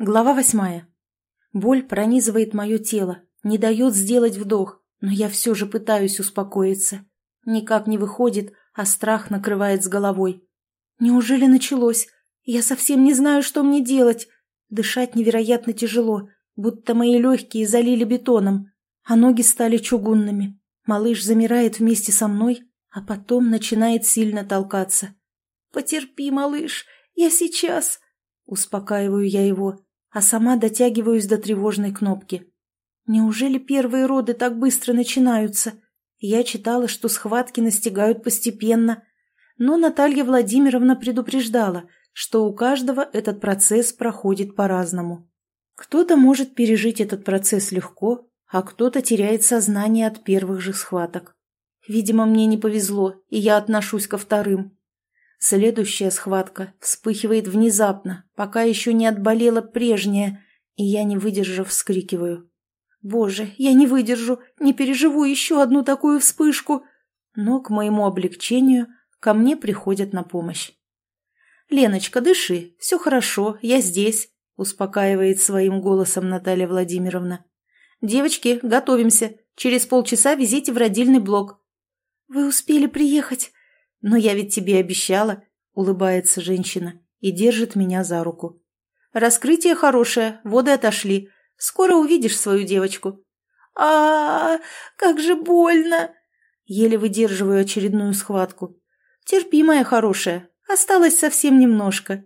Глава восьмая. Боль пронизывает мое тело, не дает сделать вдох, но я все же пытаюсь успокоиться. Никак не выходит, а страх накрывает с головой. Неужели началось? Я совсем не знаю, что мне делать. Дышать невероятно тяжело, будто мои легкие залили бетоном, а ноги стали чугунными. Малыш замирает вместе со мной, а потом начинает сильно толкаться. «Потерпи, малыш, я сейчас...» Успокаиваю я его а сама дотягиваюсь до тревожной кнопки. Неужели первые роды так быстро начинаются? Я читала, что схватки настигают постепенно, но Наталья Владимировна предупреждала, что у каждого этот процесс проходит по-разному. Кто-то может пережить этот процесс легко, а кто-то теряет сознание от первых же схваток. Видимо, мне не повезло, и я отношусь ко вторым. Следующая схватка вспыхивает внезапно, пока еще не отболела прежняя, и я, не выдержав, вскрикиваю. «Боже, я не выдержу, не переживу еще одну такую вспышку!» Но, к моему облегчению, ко мне приходят на помощь. «Леночка, дыши, все хорошо, я здесь», — успокаивает своим голосом Наталья Владимировна. «Девочки, готовимся. Через полчаса везите в родильный блок». «Вы успели приехать?» «Но я ведь тебе обещала», — улыбается женщина и держит меня за руку. «Раскрытие хорошее, воды отошли. Скоро увидишь свою девочку». А, -а, -а как же больно!» Еле выдерживаю очередную схватку. «Терпи, моя хорошая, осталось совсем немножко».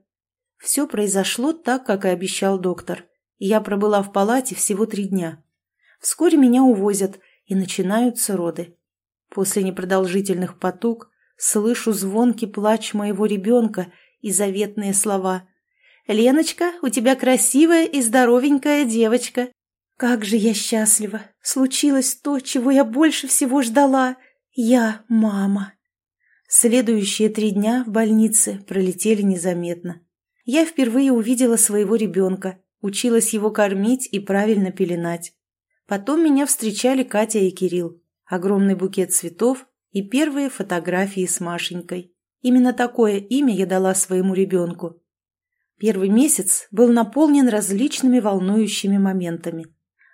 Все произошло так, как и обещал доктор. Я пробыла в палате всего три дня. Вскоре меня увозят, и начинаются роды. После непродолжительных потуг Слышу звонкий плач моего ребенка и заветные слова. «Леночка, у тебя красивая и здоровенькая девочка». Как же я счастлива! Случилось то, чего я больше всего ждала. Я мама. Следующие три дня в больнице пролетели незаметно. Я впервые увидела своего ребенка, училась его кормить и правильно пеленать. Потом меня встречали Катя и Кирилл. Огромный букет цветов и первые фотографии с Машенькой. Именно такое имя я дала своему ребенку. Первый месяц был наполнен различными волнующими моментами.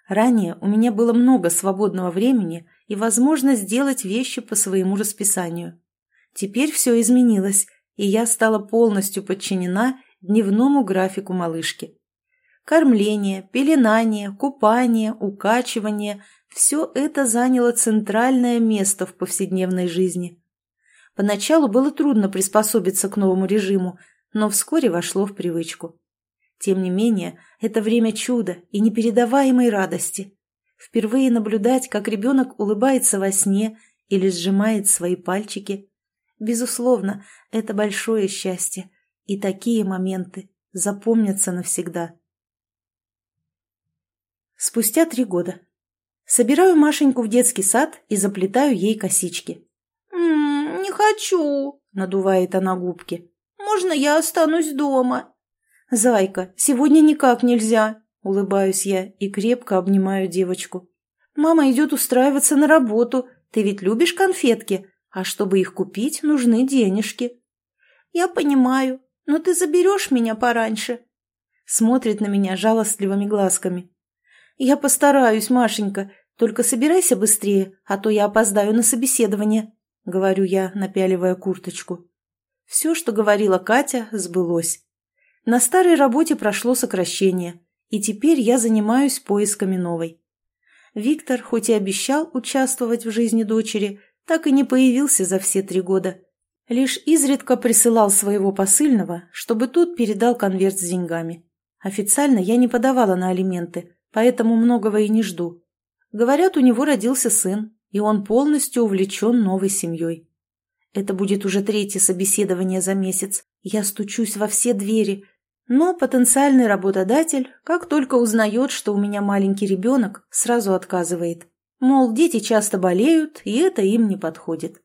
Ранее у меня было много свободного времени и возможность сделать вещи по своему расписанию. Теперь все изменилось, и я стала полностью подчинена дневному графику малышки. Кормление, пеленание, купание, укачивание – все это заняло центральное место в повседневной жизни. Поначалу было трудно приспособиться к новому режиму, но вскоре вошло в привычку. Тем не менее, это время чуда и непередаваемой радости. Впервые наблюдать, как ребенок улыбается во сне или сжимает свои пальчики. Безусловно, это большое счастье, и такие моменты запомнятся навсегда. Спустя три года. Собираю Машеньку в детский сад и заплетаю ей косички. «М -м, «Не хочу», — надувает она губки. «Можно я останусь дома?» «Зайка, сегодня никак нельзя», — улыбаюсь я и крепко обнимаю девочку. «Мама идет устраиваться на работу. Ты ведь любишь конфетки, а чтобы их купить, нужны денежки». «Я понимаю, но ты заберешь меня пораньше?» Смотрит на меня жалостливыми глазками. «Я постараюсь, Машенька, только собирайся быстрее, а то я опоздаю на собеседование», — говорю я, напяливая курточку. Все, что говорила Катя, сбылось. На старой работе прошло сокращение, и теперь я занимаюсь поисками новой. Виктор, хоть и обещал участвовать в жизни дочери, так и не появился за все три года. Лишь изредка присылал своего посыльного, чтобы тот передал конверт с деньгами. Официально я не подавала на алименты, поэтому многого и не жду. Говорят, у него родился сын, и он полностью увлечен новой семьей. Это будет уже третье собеседование за месяц. Я стучусь во все двери, но потенциальный работодатель, как только узнает, что у меня маленький ребенок, сразу отказывает. Мол, дети часто болеют, и это им не подходит.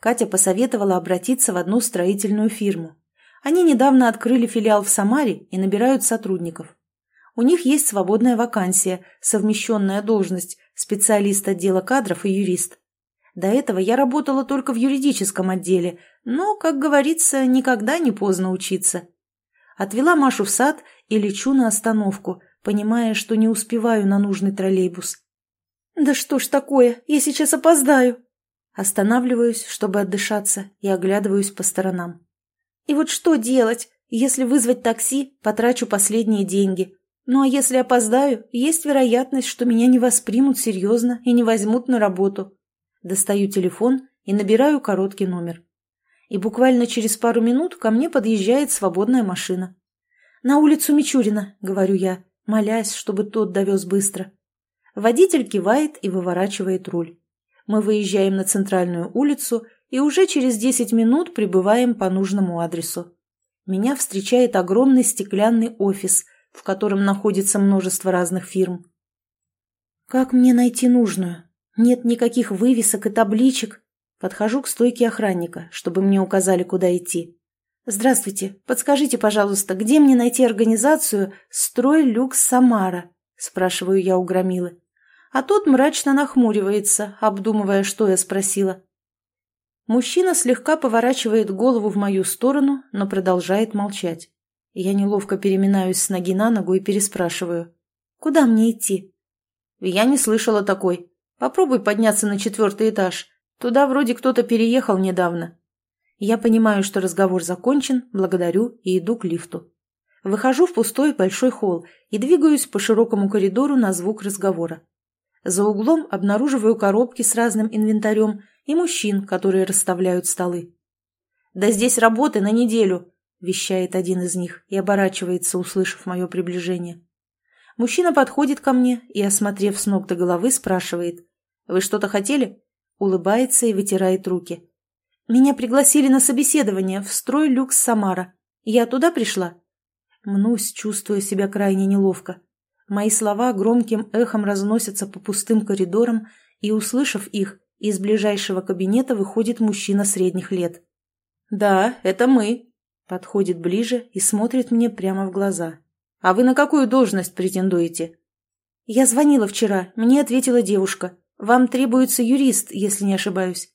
Катя посоветовала обратиться в одну строительную фирму. Они недавно открыли филиал в Самаре и набирают сотрудников. У них есть свободная вакансия, совмещенная должность специалист отдела кадров и юрист. До этого я работала только в юридическом отделе, но, как говорится, никогда не поздно учиться. Отвела Машу в сад и лечу на остановку, понимая, что не успеваю на нужный троллейбус. «Да что ж такое, я сейчас опоздаю!» Останавливаюсь, чтобы отдышаться, и оглядываюсь по сторонам. «И вот что делать? Если вызвать такси, потрачу последние деньги. Ну а если опоздаю, есть вероятность, что меня не воспримут серьезно и не возьмут на работу. Достаю телефон и набираю короткий номер. И буквально через пару минут ко мне подъезжает свободная машина. «На улицу Мичурина», — говорю я, молясь, чтобы тот довез быстро. Водитель кивает и выворачивает руль. Мы выезжаем на центральную улицу и уже через 10 минут прибываем по нужному адресу. Меня встречает огромный стеклянный офис, в котором находится множество разных фирм. Как мне найти нужную? Нет никаких вывесок и табличек. Подхожу к стойке охранника, чтобы мне указали, куда идти. «Здравствуйте. Подскажите, пожалуйста, где мне найти организацию «Строй Люкс Самара»?» – спрашиваю я у Громилы. А тот мрачно нахмуривается, обдумывая, что я спросила. Мужчина слегка поворачивает голову в мою сторону, но продолжает молчать. Я неловко переминаюсь с ноги на ногу и переспрашиваю. «Куда мне идти?» «Я не слышала такой. Попробуй подняться на четвертый этаж. Туда вроде кто-то переехал недавно». Я понимаю, что разговор закончен, благодарю и иду к лифту. Выхожу в пустой большой холл и двигаюсь по широкому коридору на звук разговора. За углом обнаруживаю коробки с разным инвентарем и мужчин, которые расставляют столы. «Да здесь работы на неделю», — вещает один из них и оборачивается, услышав мое приближение. Мужчина подходит ко мне и, осмотрев с ног до головы, спрашивает. «Вы что-то хотели?» Улыбается и вытирает руки. «Меня пригласили на собеседование в строй люкс Самара. Я туда пришла?» Мнусь, чувствуя себя крайне неловко. Мои слова громким эхом разносятся по пустым коридорам, и, услышав их, из ближайшего кабинета выходит мужчина средних лет. «Да, это мы», — подходит ближе и смотрит мне прямо в глаза. «А вы на какую должность претендуете?» «Я звонила вчера, мне ответила девушка. Вам требуется юрист, если не ошибаюсь».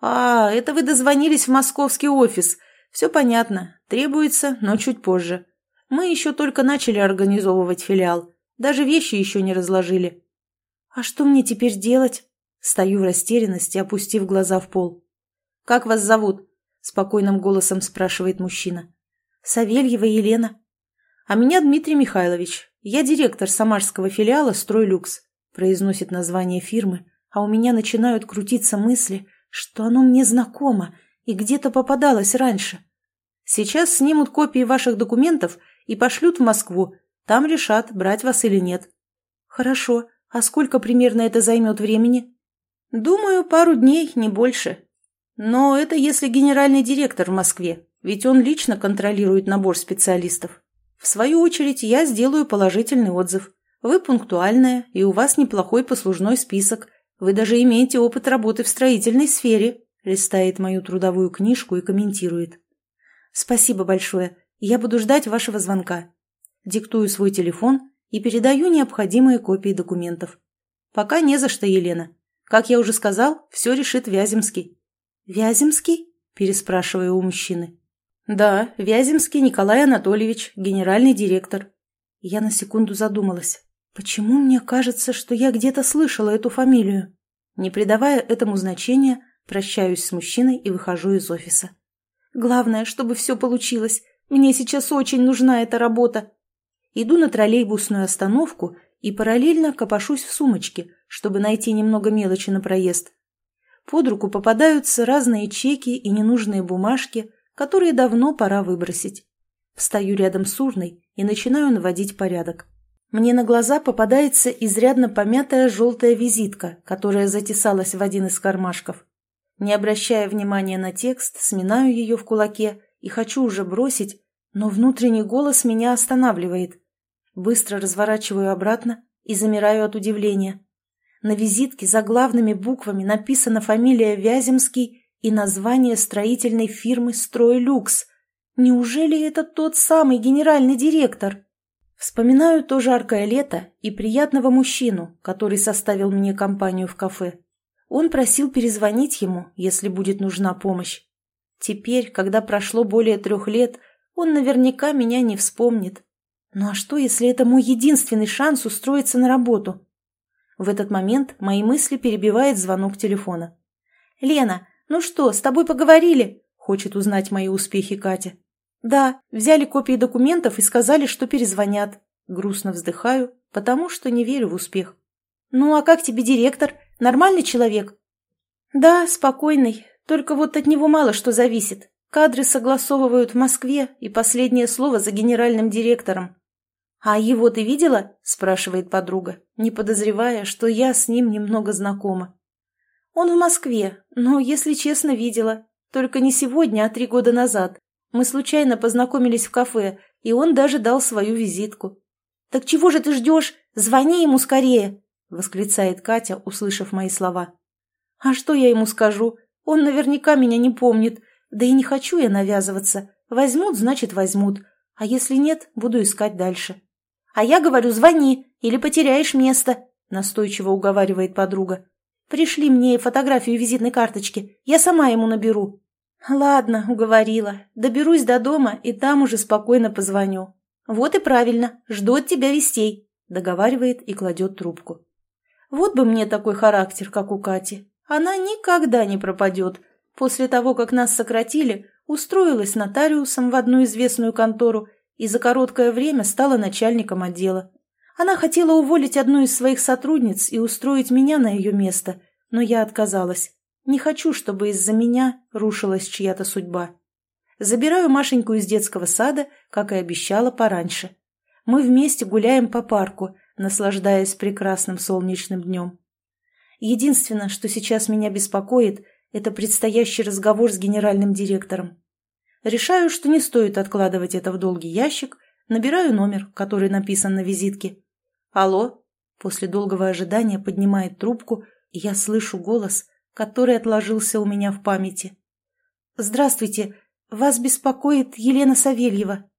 «А, это вы дозвонились в московский офис. Все понятно. Требуется, но чуть позже. Мы еще только начали организовывать филиал. Даже вещи еще не разложили. А что мне теперь делать? Стою в растерянности, опустив глаза в пол. «Как вас зовут?» – спокойным голосом спрашивает мужчина. «Савельева Елена». «А меня Дмитрий Михайлович. Я директор самарского филиала «Стройлюкс», – произносит название фирмы, а у меня начинают крутиться мысли, что оно мне знакомо и где-то попадалось раньше. Сейчас снимут копии ваших документов и пошлют в Москву, там решат, брать вас или нет. Хорошо. А сколько примерно это займет времени? Думаю, пару дней, не больше. Но это если генеральный директор в Москве, ведь он лично контролирует набор специалистов. В свою очередь я сделаю положительный отзыв. Вы пунктуальная, и у вас неплохой послужной список. Вы даже имеете опыт работы в строительной сфере. Листает мою трудовую книжку и комментирует. Спасибо большое. Я буду ждать вашего звонка диктую свой телефон и передаю необходимые копии документов. Пока не за что, Елена. Как я уже сказал, все решит Вяземский. «Вяземский?» – переспрашиваю у мужчины. «Да, Вяземский Николай Анатольевич, генеральный директор». Я на секунду задумалась. Почему мне кажется, что я где-то слышала эту фамилию? Не придавая этому значения, прощаюсь с мужчиной и выхожу из офиса. Главное, чтобы все получилось. Мне сейчас очень нужна эта работа. Иду на троллейбусную остановку и параллельно копошусь в сумочке, чтобы найти немного мелочи на проезд. Под руку попадаются разные чеки и ненужные бумажки, которые давно пора выбросить. Встаю рядом с урной и начинаю наводить порядок. Мне на глаза попадается изрядно помятая желтая визитка, которая затесалась в один из кармашков. Не обращая внимания на текст, сминаю ее в кулаке и хочу уже бросить, но внутренний голос меня останавливает. Быстро разворачиваю обратно и замираю от удивления. На визитке за главными буквами написана фамилия Вяземский и название строительной фирмы «Стройлюкс». Неужели это тот самый генеральный директор? Вспоминаю то жаркое лето и приятного мужчину, который составил мне компанию в кафе. Он просил перезвонить ему, если будет нужна помощь. Теперь, когда прошло более трех лет, он наверняка меня не вспомнит. Ну а что, если это мой единственный шанс устроиться на работу? В этот момент мои мысли перебивает звонок телефона. «Лена, ну что, с тобой поговорили?» – хочет узнать мои успехи Катя. «Да, взяли копии документов и сказали, что перезвонят». Грустно вздыхаю, потому что не верю в успех. «Ну а как тебе директор? Нормальный человек?» «Да, спокойный. Только вот от него мало что зависит. Кадры согласовывают в Москве, и последнее слово за генеральным директором. «А его ты видела?» – спрашивает подруга, не подозревая, что я с ним немного знакома. «Он в Москве, но, если честно, видела. Только не сегодня, а три года назад. Мы случайно познакомились в кафе, и он даже дал свою визитку. «Так чего же ты ждешь? Звони ему скорее!» – восклицает Катя, услышав мои слова. «А что я ему скажу? Он наверняка меня не помнит. Да и не хочу я навязываться. Возьмут, значит, возьмут. А если нет, буду искать дальше». «А я говорю, звони, или потеряешь место», – настойчиво уговаривает подруга. «Пришли мне фотографию визитной карточки, я сама ему наберу». «Ладно, уговорила. Доберусь до дома и там уже спокойно позвоню». «Вот и правильно, жду от тебя вестей», – договаривает и кладет трубку. «Вот бы мне такой характер, как у Кати. Она никогда не пропадет. После того, как нас сократили, устроилась нотариусом в одну известную контору и за короткое время стала начальником отдела. Она хотела уволить одну из своих сотрудниц и устроить меня на ее место, но я отказалась. Не хочу, чтобы из-за меня рушилась чья-то судьба. Забираю Машеньку из детского сада, как и обещала пораньше. Мы вместе гуляем по парку, наслаждаясь прекрасным солнечным днем. Единственное, что сейчас меня беспокоит, это предстоящий разговор с генеральным директором. Решаю, что не стоит откладывать это в долгий ящик, набираю номер, который написан на визитке. «Алло?» После долгого ожидания поднимает трубку, и я слышу голос, который отложился у меня в памяти. «Здравствуйте, вас беспокоит Елена Савельева».